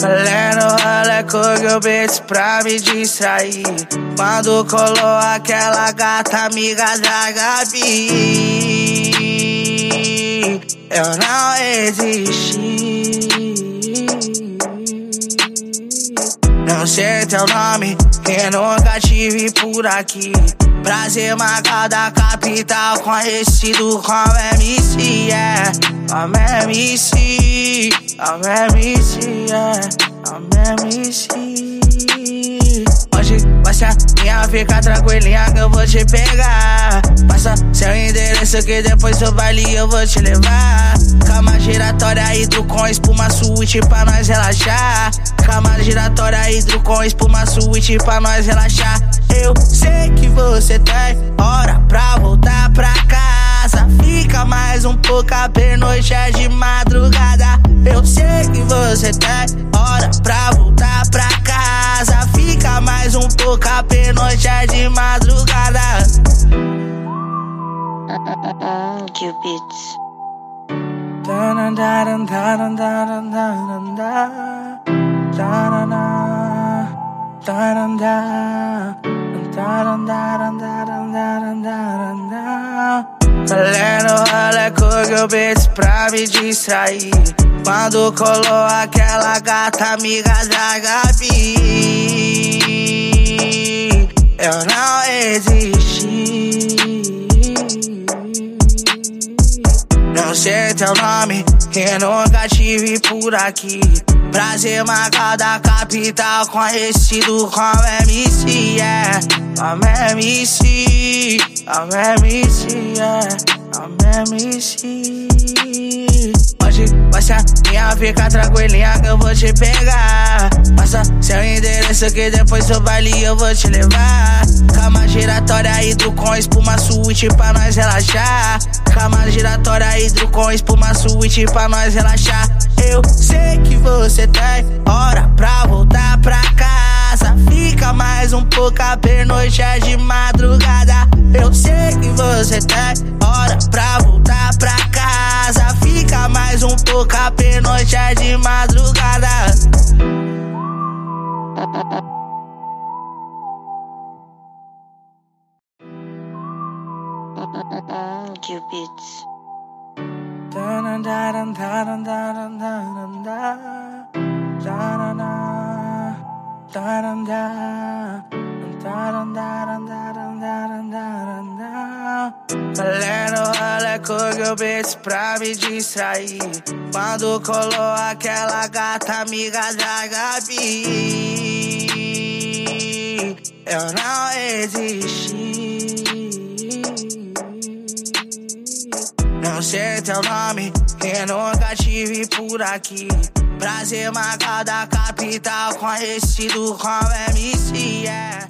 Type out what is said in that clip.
Galera, olha com eu beats pra me distrair. Quando colou aquela gata amiga da Gabi, eu não existi. Não sei teu nome, que nunca tive por aqui. Prazer marcado da capital, conhecido como MC, é. Como MC, MC, é. MC. Hoje vai ser minha fica tranquilinha que eu vou te pegar. Endereço que depois do baile eu vou te levar. Cama giratória, hidro com espuma suíte pra nós relaxar. Cama giratória, hidro com espuma suíte pra nós relaxar. Eu sei que você tem hora pra voltar pra casa. Fica mais um pouco, a pernoite é de madrugada. Eu sei que você tem hora pra voltar pra casa. Fica mais um pouco, a pernoite é de madrugada. Cupids. Com eu beats pra me distrair. Quando colou aquela gata amiga da Gabi, eu não existi. Não sei teu nome, que nunca tive por aqui. Prazer marcado da capital, conhecido como MC, é. Como MC, como MC, é. Como MC. Hoje vai ser minha fica tranquilinha que eu vou te pegar. Passa seu endereço que depois do baile eu vou te levar. Hidro com espuma suíte pra nós relaxar. Cama giratória, hidro com espuma suíte pra nós relaxar. Eu sei que você tem hora pra voltar pra casa. Fica mais um pouco, a pernoite é de madrugada. Eu sei que você tem hora pra voltar pra casa. Fica mais um pouco, a pernoite é de madrugada. Galera, olha com eu beats pra me distrair. Quando colou aquela gata amiga da Gabi, eu não existi. Sei teu nome, que nunca tive por aqui. Prazer marcado da capital, conhecido como MC, é.